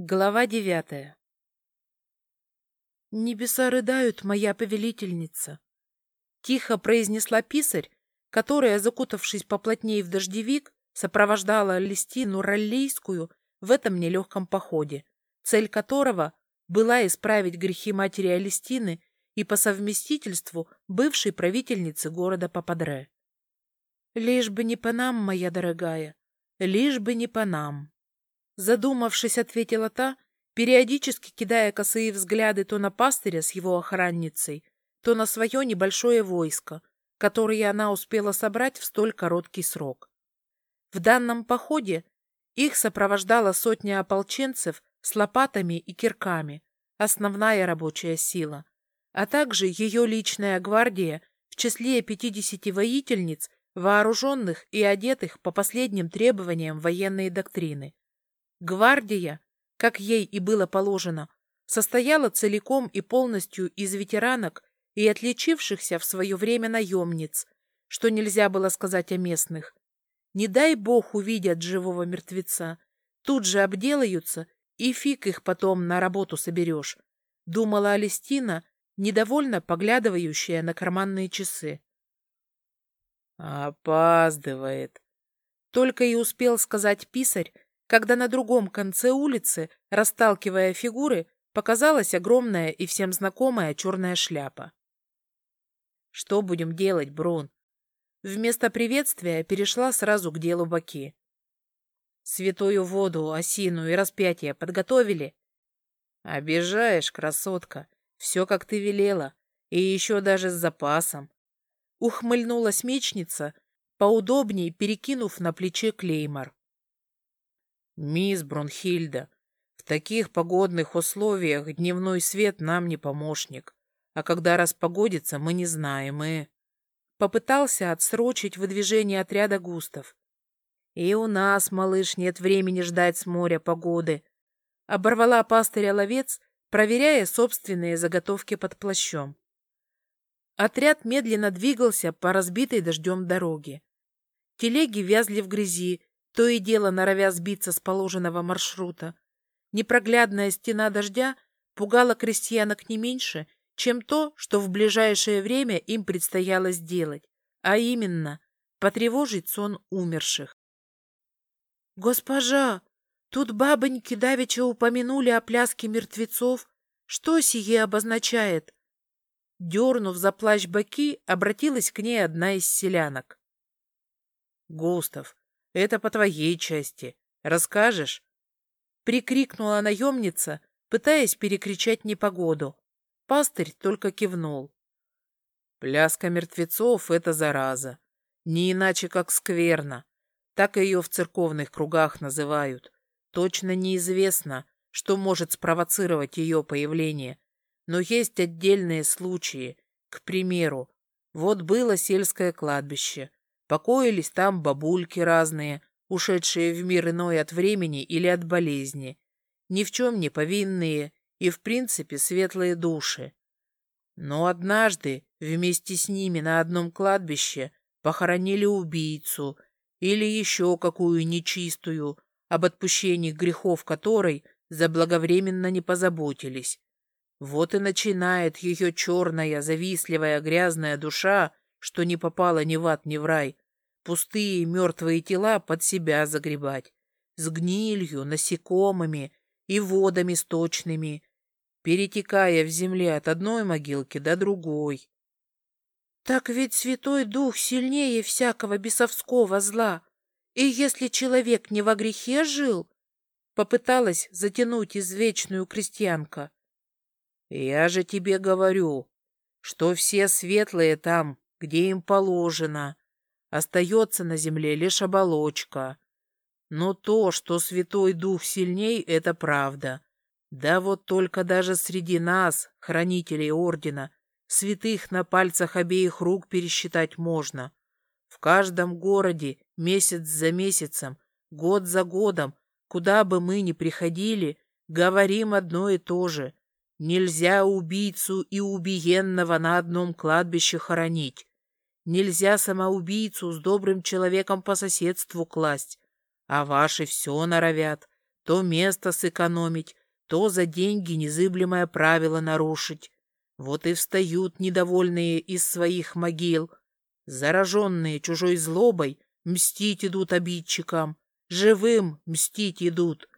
Глава девятая «Небеса рыдают, моя повелительница!» Тихо произнесла писарь, которая, закутавшись поплотнее в дождевик, сопровождала Листину Роллейскую в этом нелегком походе, цель которого была исправить грехи матери Алистины и по совместительству бывшей правительницы города Пападре. «Лишь бы не по нам, моя дорогая, лишь бы не по нам!» Задумавшись, ответила та, периодически кидая косые взгляды то на пастыря с его охранницей, то на свое небольшое войско, которое она успела собрать в столь короткий срок. В данном походе их сопровождала сотня ополченцев с лопатами и кирками, основная рабочая сила, а также ее личная гвардия в числе 50 воительниц, вооруженных и одетых по последним требованиям военной доктрины. Гвардия, как ей и было положено, состояла целиком и полностью из ветеранок и отличившихся в свое время наемниц, что нельзя было сказать о местных. Не дай бог увидят живого мертвеца, тут же обделаются, и фиг их потом на работу соберешь, думала Алистина, недовольно поглядывающая на карманные часы. «Опаздывает», — только и успел сказать писарь, когда на другом конце улицы, расталкивая фигуры, показалась огромная и всем знакомая черная шляпа. «Что будем делать, Брун?» Вместо приветствия перешла сразу к делу Баки. «Святую воду, осину и распятие подготовили?» «Обижаешь, красотка. Все, как ты велела. И еще даже с запасом». Ухмыльнулась мечница, поудобней перекинув на плече клеймор. «Мисс Брунхильда, в таких погодных условиях дневной свет нам не помощник, а когда распогодится, мы не знаем, и...» Попытался отсрочить выдвижение отряда Густав. «И у нас, малыш, нет времени ждать с моря погоды», — оборвала пастыря ловец, проверяя собственные заготовки под плащом. Отряд медленно двигался по разбитой дождем дороге. Телеги вязли в грязи, то и дело норовя сбиться с положенного маршрута. Непроглядная стена дождя пугала крестьянок не меньше, чем то, что в ближайшее время им предстояло сделать, а именно потревожить сон умерших. «Госпожа, тут бабоньки давеча упомянули о пляске мертвецов. Что сие обозначает?» Дернув за плащ боки, обратилась к ней одна из селянок. «Густав, это по твоей части. Расскажешь?» Прикрикнула наемница, пытаясь перекричать непогоду. Пастырь только кивнул. Пляска мертвецов — это зараза. Не иначе, как скверно. Так ее в церковных кругах называют. Точно неизвестно, что может спровоцировать ее появление. Но есть отдельные случаи. К примеру, вот было сельское кладбище. Покоились там бабульки разные, ушедшие в мир иной от времени или от болезни, ни в чем не повинные и, в принципе, светлые души. Но однажды вместе с ними на одном кладбище похоронили убийцу или еще какую нечистую, об отпущении грехов которой заблаговременно не позаботились. Вот и начинает ее черная, завистливая, грязная душа что не попало ни в ад, ни в рай, пустые мертвые тела под себя загребать, с гнилью, насекомыми и водами сточными, перетекая в земле от одной могилки до другой. Так ведь Святой Дух сильнее всякого бесовского зла, и если человек не во грехе жил, попыталась затянуть извечную крестьянка. Я же тебе говорю, что все светлые там где им положено. Остается на земле лишь оболочка. Но то, что Святой Дух сильней, это правда. Да вот только даже среди нас, хранителей Ордена, святых на пальцах обеих рук пересчитать можно. В каждом городе, месяц за месяцем, год за годом, куда бы мы ни приходили, говорим одно и то же. Нельзя убийцу и убиенного на одном кладбище хоронить. Нельзя самоубийцу с добрым человеком по соседству класть, а ваши все норовят. то место сэкономить, то за деньги незыблемое правило нарушить. Вот и встают недовольные из своих могил. Зараженные чужой злобой мстить идут обидчикам, живым мстить идут.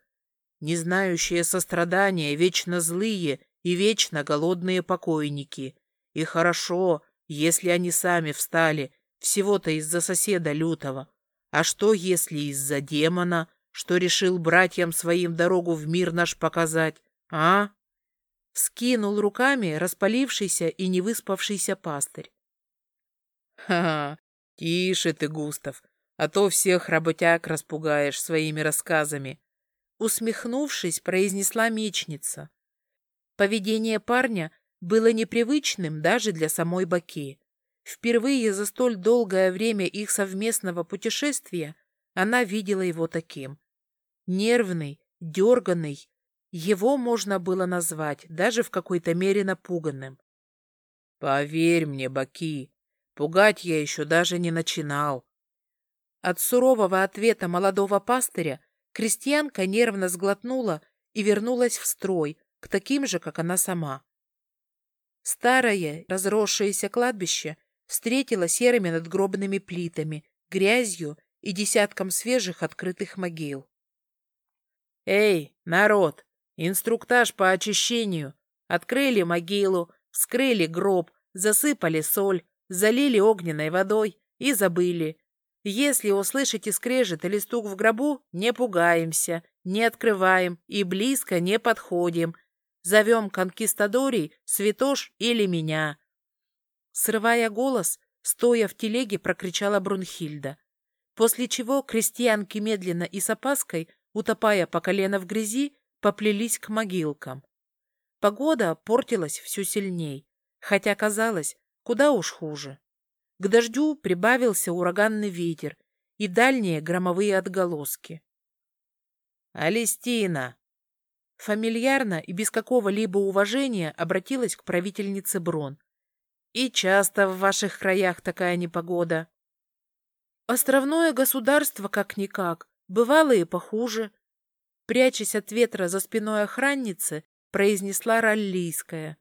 Не знающие сострадания, вечно злые и вечно голодные покойники. И хорошо, если они сами встали, всего-то из-за соседа лютого. А что, если из-за демона, что решил братьям своим дорогу в мир наш показать, а? Скинул руками распалившийся и невыспавшийся пастырь. Ха-ха, тише ты, Густав, а то всех работяг распугаешь своими рассказами. Усмехнувшись, произнесла мечница. Поведение парня было непривычным даже для самой Баки. Впервые за столь долгое время их совместного путешествия она видела его таким. Нервный, дерганный, его можно было назвать даже в какой-то мере напуганным. «Поверь мне, Баки, пугать я еще даже не начинал». От сурового ответа молодого пастыря крестьянка нервно сглотнула и вернулась в строй, к таким же, как она сама. Старое, разросшееся кладбище встретило серыми надгробными плитами, грязью и десятком свежих открытых могил. «Эй, народ! Инструктаж по очищению! Открыли могилу, вскрыли гроб, засыпали соль, залили огненной водой и забыли. Если услышите скрежет или стук в гробу, не пугаемся, не открываем и близко не подходим. Зовем конкистадорий, святош или меня. Срывая голос, стоя в телеге, прокричала Брунхильда. После чего крестьянки медленно и с опаской, утопая по колено в грязи, поплелись к могилкам. Погода портилась все сильней, хотя казалось, куда уж хуже. К дождю прибавился ураганный ветер и дальние громовые отголоски. «Алистина!» Фамильярно и без какого-либо уважения обратилась к правительнице Брон. «И часто в ваших краях такая непогода?» «Островное государство как-никак, бывало и похуже», прячась от ветра за спиной охранницы, произнесла Раллийская.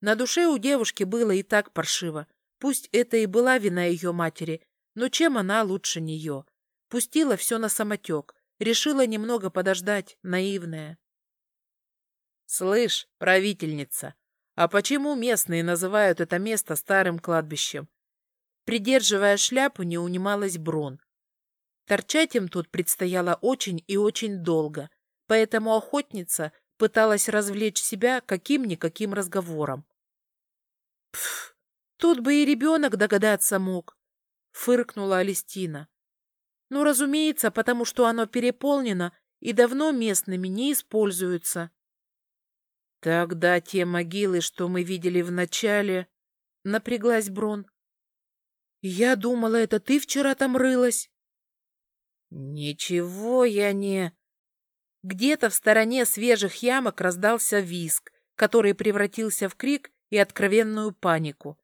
На душе у девушки было и так паршиво. Пусть это и была вина ее матери, но чем она лучше нее? Пустила все на самотек, решила немного подождать, наивная. «Слышь, правительница, а почему местные называют это место старым кладбищем?» Придерживая шляпу, не унималась Брон. Торчать им тут предстояло очень и очень долго, поэтому охотница пыталась развлечь себя каким-никаким разговором. «Пф, тут бы и ребенок догадаться мог», — фыркнула Алистина. «Ну, разумеется, потому что оно переполнено и давно местными не используется». Тогда те могилы, что мы видели в начале... Напряглась Брон. Я думала, это ты вчера там рылась. Ничего я не... Где-то в стороне свежих ямок раздался виск, который превратился в крик и откровенную панику.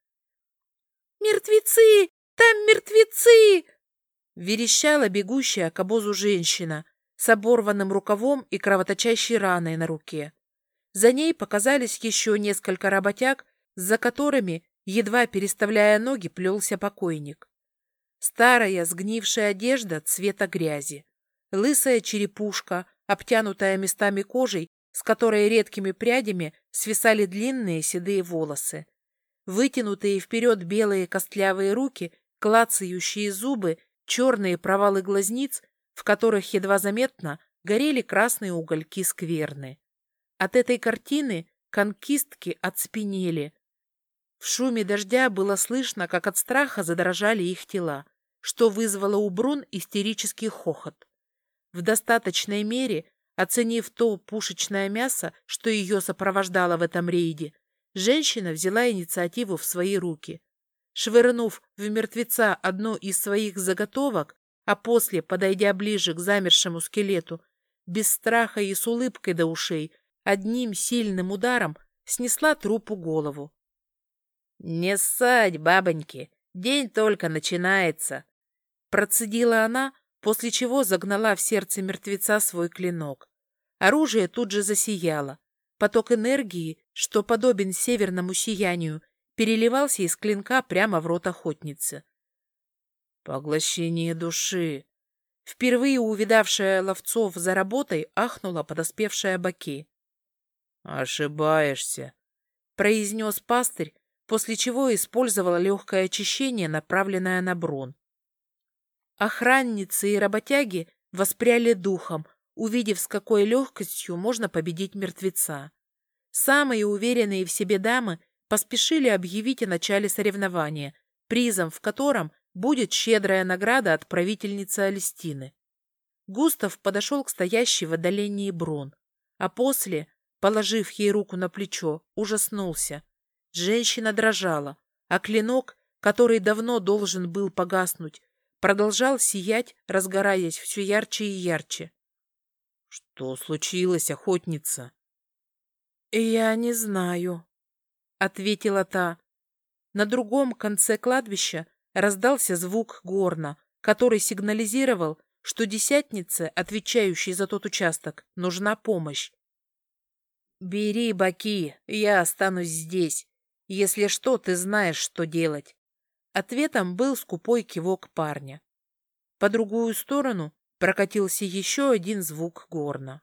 «Мертвецы! Там мертвецы!» Верещала бегущая к обозу женщина с оборванным рукавом и кровоточащей раной на руке. За ней показались еще несколько работяг, за которыми, едва переставляя ноги, плелся покойник. Старая сгнившая одежда цвета грязи, лысая черепушка, обтянутая местами кожей, с которой редкими прядями свисали длинные седые волосы, вытянутые вперед белые костлявые руки, клацающие зубы, черные провалы глазниц, в которых едва заметно горели красные угольки скверны. От этой картины конкистки отспенели. В шуме дождя было слышно, как от страха задрожали их тела, что вызвало у Брун истерический хохот. В достаточной мере, оценив то пушечное мясо, что ее сопровождало в этом рейде, женщина взяла инициативу в свои руки. Швырнув в мертвеца одну из своих заготовок, а после, подойдя ближе к замершему скелету, без страха и с улыбкой до ушей, одним сильным ударом снесла трупу голову. «Не ссать, бабоньки, день только начинается!» Процедила она, после чего загнала в сердце мертвеца свой клинок. Оружие тут же засияло. Поток энергии, что подобен северному сиянию, переливался из клинка прямо в рот охотницы. «Поглощение души!» Впервые увидавшая ловцов за работой ахнула подоспевшая Баки. «Ошибаешься», — произнес пастырь, после чего использовала легкое очищение, направленное на Брон. Охранницы и работяги воспряли духом, увидев, с какой легкостью можно победить мертвеца. Самые уверенные в себе дамы поспешили объявить о начале соревнования, призом в котором будет щедрая награда от правительницы Алистины. Густав подошел к стоящей в отдалении Брон, а после, положив ей руку на плечо, ужаснулся. Женщина дрожала, а клинок, который давно должен был погаснуть, продолжал сиять, разгораясь все ярче и ярче. — Что случилось, охотница? — Я не знаю, — ответила та. На другом конце кладбища раздался звук горна, который сигнализировал, что десятнице, отвечающей за тот участок, нужна помощь. «Бери баки, я останусь здесь. Если что, ты знаешь, что делать». Ответом был скупой кивок парня. По другую сторону прокатился еще один звук горна.